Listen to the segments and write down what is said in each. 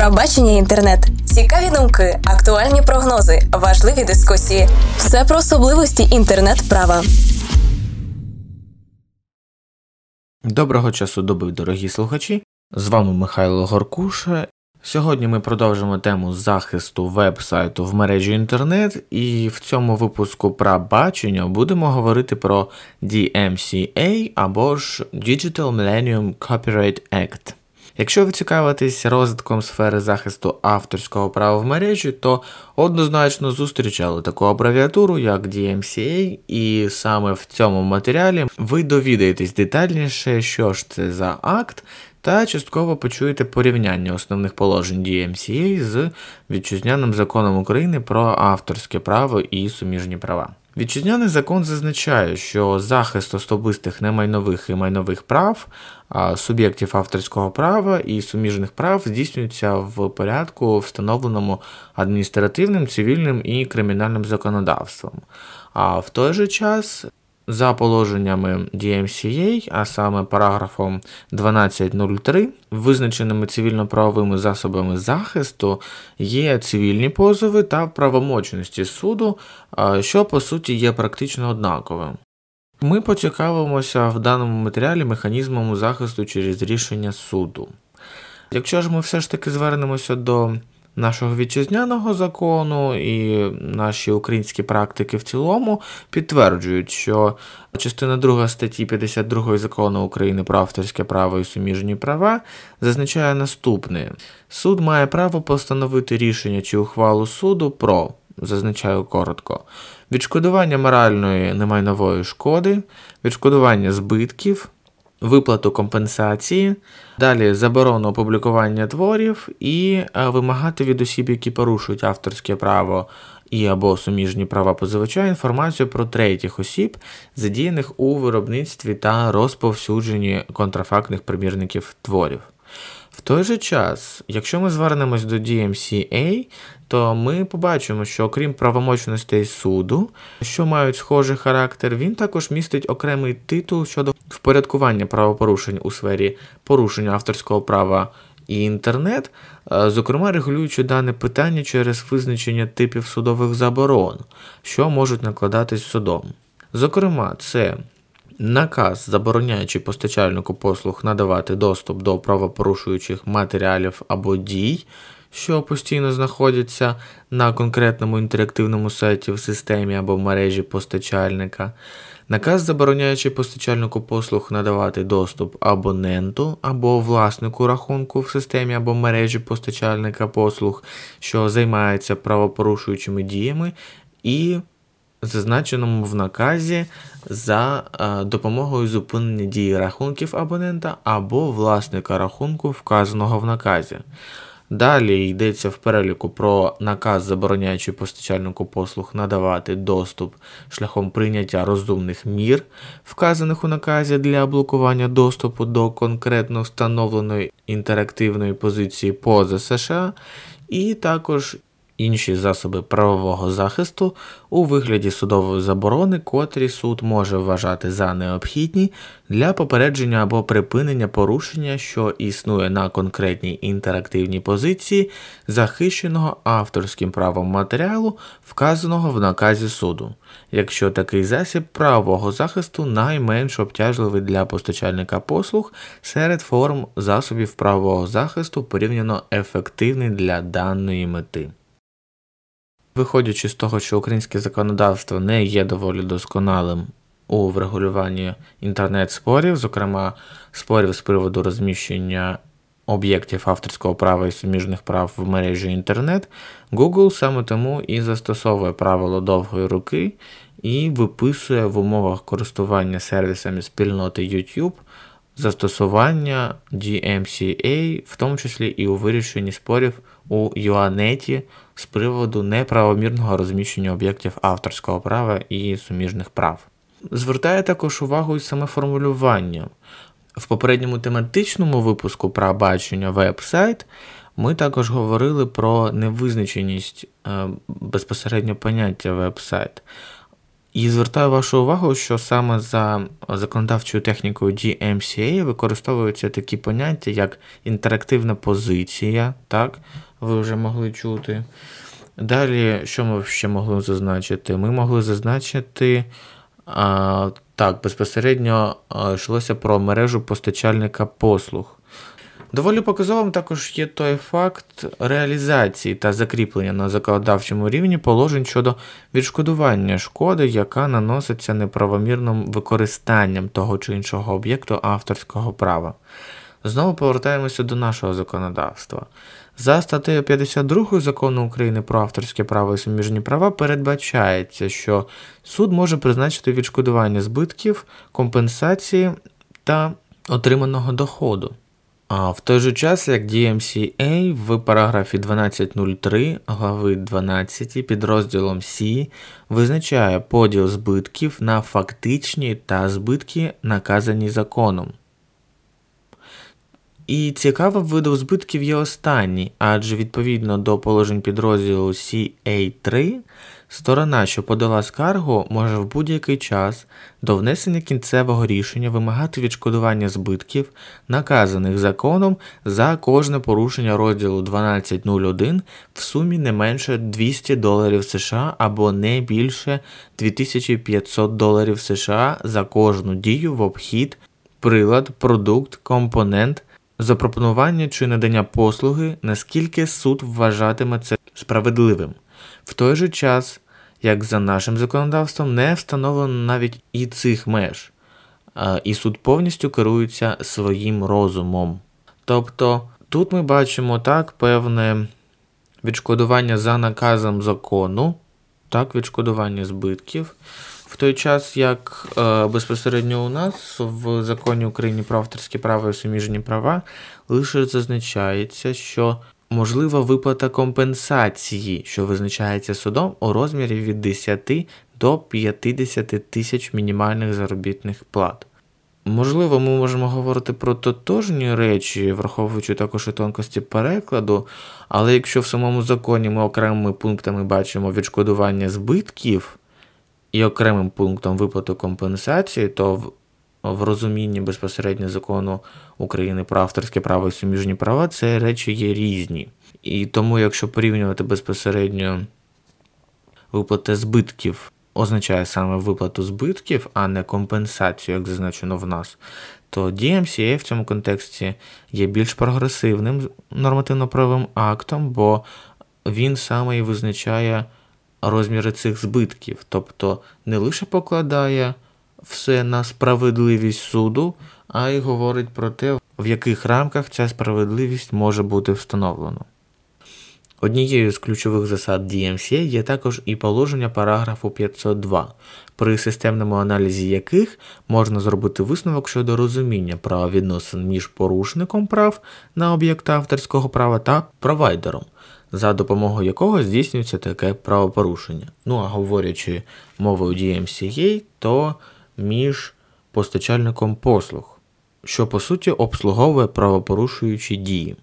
Пробачення інтернет, цікаві думки, актуальні прогнози, важливі дискусії. Все про особливості інтернет-права. Доброго часу доби, дорогі слухачі. З вами Михайло Горкуша. Сьогодні ми продовжимо тему захисту веб-сайту в мережі інтернет, і в цьому випуску про бачення будемо говорити про DMCA або ж Digital Millennium Copyright Act. Якщо ви цікавитесь розвитком сфери захисту авторського права в мережі, то однозначно зустрічали таку абревіатуру, як DMCA, і саме в цьому матеріалі ви довідаєтесь детальніше, що ж це за акт, та частково почуєте порівняння основних положень DMCA з вітчизняним законом України про авторське право і суміжні права. Вітчизняний закон зазначає, що захист особистих немайнових і майнових прав, суб'єктів авторського права і суміжних прав здійснюється в порядку, встановленому адміністративним, цивільним і кримінальним законодавством. А в той же час за положеннями DMCA, а саме параграфом 12.03, визначеними цивільно-правовими засобами захисту, є цивільні позови та правомочності суду, що по суті є практично однаковим. Ми поцікавимося в даному матеріалі механізмом захисту через рішення суду. Якщо ж ми все ж таки звернемося до нашого вітчизняного закону і наші українські практики в цілому підтверджують, що частина 2 статті 52 закону України про авторське право і суміжні права зазначає наступне: суд має право постановити рішення чи ухвалу суду про. Зазначаю коротко, відшкодування моральної немайнової шкоди, відшкодування збитків, виплату компенсації, далі заборону опублікування творів і е, вимагати від осіб, які порушують авторське право і або суміжні права позивача, інформацію про третіх осіб, задіяних у виробництві та розповсюдженні контрафактних примірників творів. В той же час, якщо ми звернемось до DMCA, то ми побачимо, що окрім правомочностей суду, що мають схожий характер, він також містить окремий титул щодо впорядкування правопорушень у сфері порушення авторського права і інтернет, е, зокрема регулюючи дане питання через визначення типів судових заборон, що можуть накладатись судом. Зокрема, це наказ, забороняючи постачальнику послуг надавати доступ до правопорушуючих матеріалів або дій що постійно знаходяться на конкретному інтерактивному сайті в системі або в мережі постачальника. Наказ, забороняючи постачальнику послуг надавати доступ абоненту або власнику рахунку в системі або мережі постачальника послуг, що займається правопорушуючими діями, і зазначеному в наказі за е, допомогою зупинення дії рахунків абонента або власника рахунку, вказаного в наказі. Далі йдеться в переліку про наказ, забороняючи постачальнику послуг надавати доступ шляхом прийняття розумних мір, вказаних у наказі для блокування доступу до конкретно встановленої інтерактивної позиції поза США, і також інші засоби правового захисту у вигляді судової заборони, котрі суд може вважати за необхідні для попередження або припинення порушення, що існує на конкретній інтерактивній позиції, захищеного авторським правом матеріалу, вказаного в наказі суду, якщо такий засіб правового захисту найменш обтяжливий для постачальника послуг серед форм засобів правового захисту порівняно ефективний для даної мети. Виходячи з того, що українське законодавство не є доволі досконалим у врегулюванні інтернет-спорів, зокрема спорів з приводу розміщення об'єктів авторського права і суміжних прав в мережі інтернет, Google саме тому і застосовує правило довгої руки і виписує в умовах користування сервісами спільноти YouTube застосування DMCA, в тому числі і у вирішенні спорів у UANET з приводу неправомірного розміщення об'єктів авторського права і суміжних прав. Звертає також увагу і саме формулювання. В попередньому тематичному випуску про бачення веб-сайт ми також говорили про невизначеність е, безпосередньо поняття веб-сайт. І звертаю вашу увагу, що саме за законодавчою технікою DMCA використовуються такі поняття, як інтерактивна позиція, так, ви вже могли чути. Далі, що ми ще могли зазначити? Ми могли зазначити, а, так, безпосередньо йшлося про мережу постачальника послуг. Доволі показовим також є той факт реалізації та закріплення на законодавчому рівні положень щодо відшкодування шкоди, яка наноситься неправомірним використанням того чи іншого об'єкту авторського права. Знову повертаємося до нашого законодавства. За статтею 52 закону України про авторське право і суміжні права передбачається, що суд може призначити відшкодування збитків, компенсації та отриманого доходу. А в той же час, як DMCA в параграфі 12.03 глави 12 підрозділом C визначає поділ збитків на фактичні та збитки, наказані законом. І цікавим видом збитків є останній, адже відповідно до положень підрозділу CA3, сторона, що подала скаргу, може в будь-який час до внесення кінцевого рішення вимагати відшкодування збитків, наказаних законом за кожне порушення розділу 12.01 в сумі не менше 200 доларів США або не більше 2500 доларів США за кожну дію в обхід, прилад, продукт, компонент запропонування чи надання послуги, наскільки суд вважатиме це справедливим. В той же час, як за нашим законодавством, не встановлено навіть і цих меж, і суд повністю керується своїм розумом. Тобто тут ми бачимо так певне відшкодування за наказом закону, так, відшкодування збитків. В той час, як е, безпосередньо у нас в законі України про авторське право і суміжні права лише зазначається, що можлива виплата компенсації, що визначається судом у розмірі від 10 до 50 тисяч мінімальних заробітних плат. Можливо, ми можемо говорити про тотожні речі, враховуючи також і тонкості перекладу, але якщо в самому законі ми окремими пунктами бачимо відшкодування збитків і окремим пунктом виплату компенсації, то в, в розумінні безпосередньо закону України про авторське право і суміжні права це речі є різні. І тому, якщо порівнювати безпосередньо виплати збитків, означає саме виплату збитків, а не компенсацію, як зазначено в нас, то DMCA в цьому контексті є більш прогресивним нормативно-правовим актом, бо він саме і визначає розміри цих збитків, тобто не лише покладає все на справедливість суду, а й говорить про те, в яких рамках ця справедливість може бути встановлена. Однією з ключових засад DMCA є також і положення параграфу 502, при системному аналізі яких можна зробити висновок щодо розуміння правовідносин між порушником прав на об'єкт авторського права та провайдером, за допомогою якого здійснюється таке правопорушення. Ну а говорячи мовою DMCA, то між постачальником послуг, що по суті обслуговує правопорушуючі дії.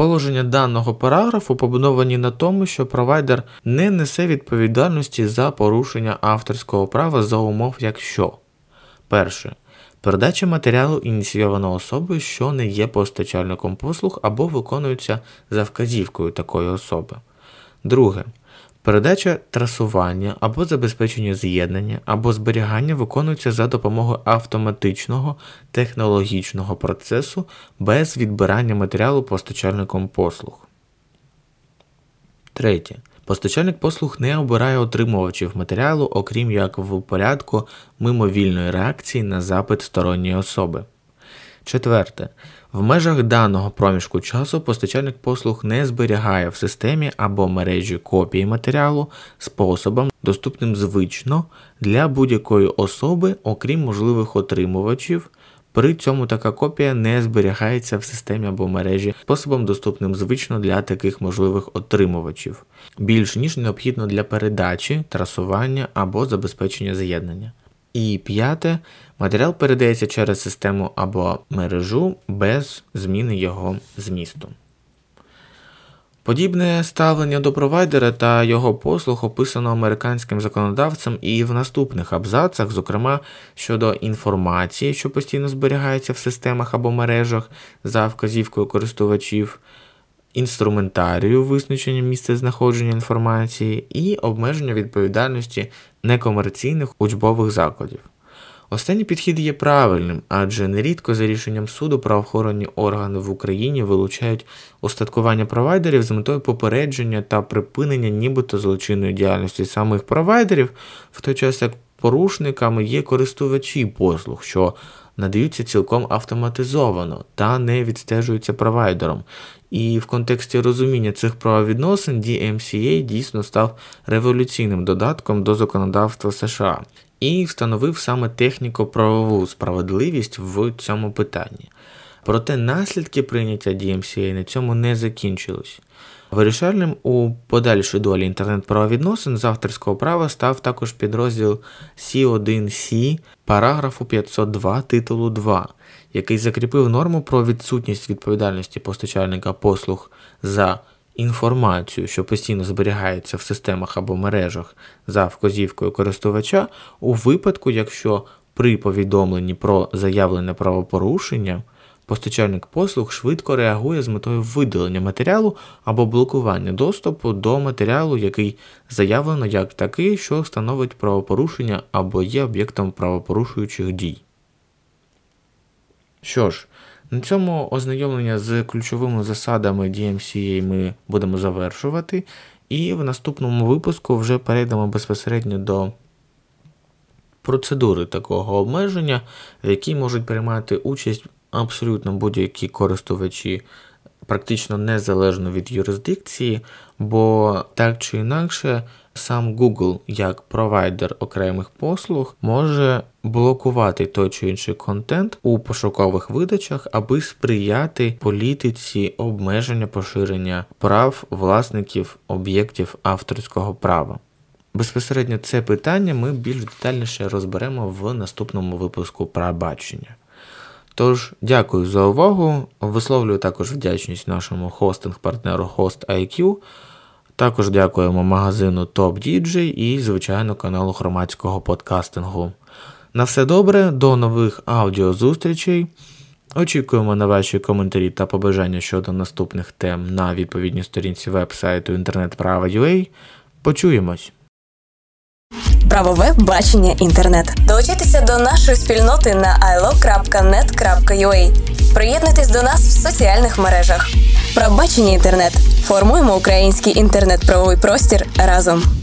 Положення даного параграфу побудовані на тому, що провайдер не несе відповідальності за порушення авторського права за умов, якщо перше. Передача матеріалу ініційована особою, що не є постачальником послуг або виконується за вказівкою такої особи. Друге. Передача трасування або забезпечення з'єднання або зберігання виконується за допомогою автоматичного технологічного процесу без відбирання матеріалу постачальником послуг. Третє. Постачальник послуг не обирає отримувачів матеріалу, окрім як в порядку мимовільної реакції на запит сторонньої особи. Четверте. В межах даного проміжку часу постачальник послуг не зберігає в системі або мережі копії матеріалу способом, доступним звично для будь-якої особи, окрім можливих отримувачів. При цьому така копія не зберігається в системі або мережі способом, доступним звично для таких можливих отримувачів, більш ніж необхідно для передачі, трасування або забезпечення з'єднання. І п'яте, матеріал передається через систему або мережу без зміни його змісту. Подібне ставлення до провайдера та його послуг описано американським законодавцем і в наступних абзацах, зокрема щодо інформації, що постійно зберігається в системах або мережах за вказівкою користувачів, інструментарію визначення місця знаходження інформації і обмеження відповідальності некомерційних учбових закладів. Останній підхід є правильним, адже нерідко за рішенням суду правоохоронні органи в Україні вилучають устаткування провайдерів з метою попередження та припинення нібито злочинної діяльності самих провайдерів, в той час як порушниками є користувачі послуг, що надаються цілком автоматизовано та не відстежуються провайдером. І в контексті розуміння цих правовідносин DMCA дійсно став революційним додатком до законодавства США і встановив саме техніко-правову справедливість в цьому питанні. Проте наслідки прийняття DMCA на цьому не закінчились. Вирішальним у подальшій долі інтернет-правовідносин з авторського права став також підрозділ C1C параграфу 502 титулу 2, який закріпив норму про відсутність відповідальності постачальника послуг за інформацію, що постійно зберігається в системах або мережах за вказівкою користувача, у випадку, якщо при повідомленні про заявлене правопорушення постачальник послуг швидко реагує з метою видалення матеріалу або блокування доступу до матеріалу, який заявлено як такий, що становить правопорушення або є об'єктом правопорушуючих дій. Що ж, на цьому ознайомлення з ключовими засадами DMCA ми будемо завершувати, і в наступному випуску вже перейдемо безпосередньо до процедури такого обмеження, в якій можуть приймати участь абсолютно будь-які користувачі. Практично незалежно від юрисдикції, бо так чи інакше сам Google як провайдер окремих послуг може блокувати той чи інший контент у пошукових видачах, аби сприяти політиці обмеження поширення прав власників об'єктів авторського права. Безпосередньо це питання ми більш детальніше розберемо в наступному випуску про бачення. Тож, дякую за увагу. Висловлюю також вдячність нашому хостинг-партнеру HostIQ. Також дякуємо магазину Top DJ і, звичайно, каналу громадського подкастингу. На все добре, до нових аудіозустрічей. Очікуємо на ваші коментарі та побажання щодо наступних тем на відповідній сторінці веб-сайту інтернет-права.ua. Почуємось! Правове бачення інтернет. Долучайтеся до нашої спільноти на ilo.net.ua. Приєднуйтесь до нас в соціальних мережах. Правбачення інтернет. Формуємо український інтернет-правовий простір разом.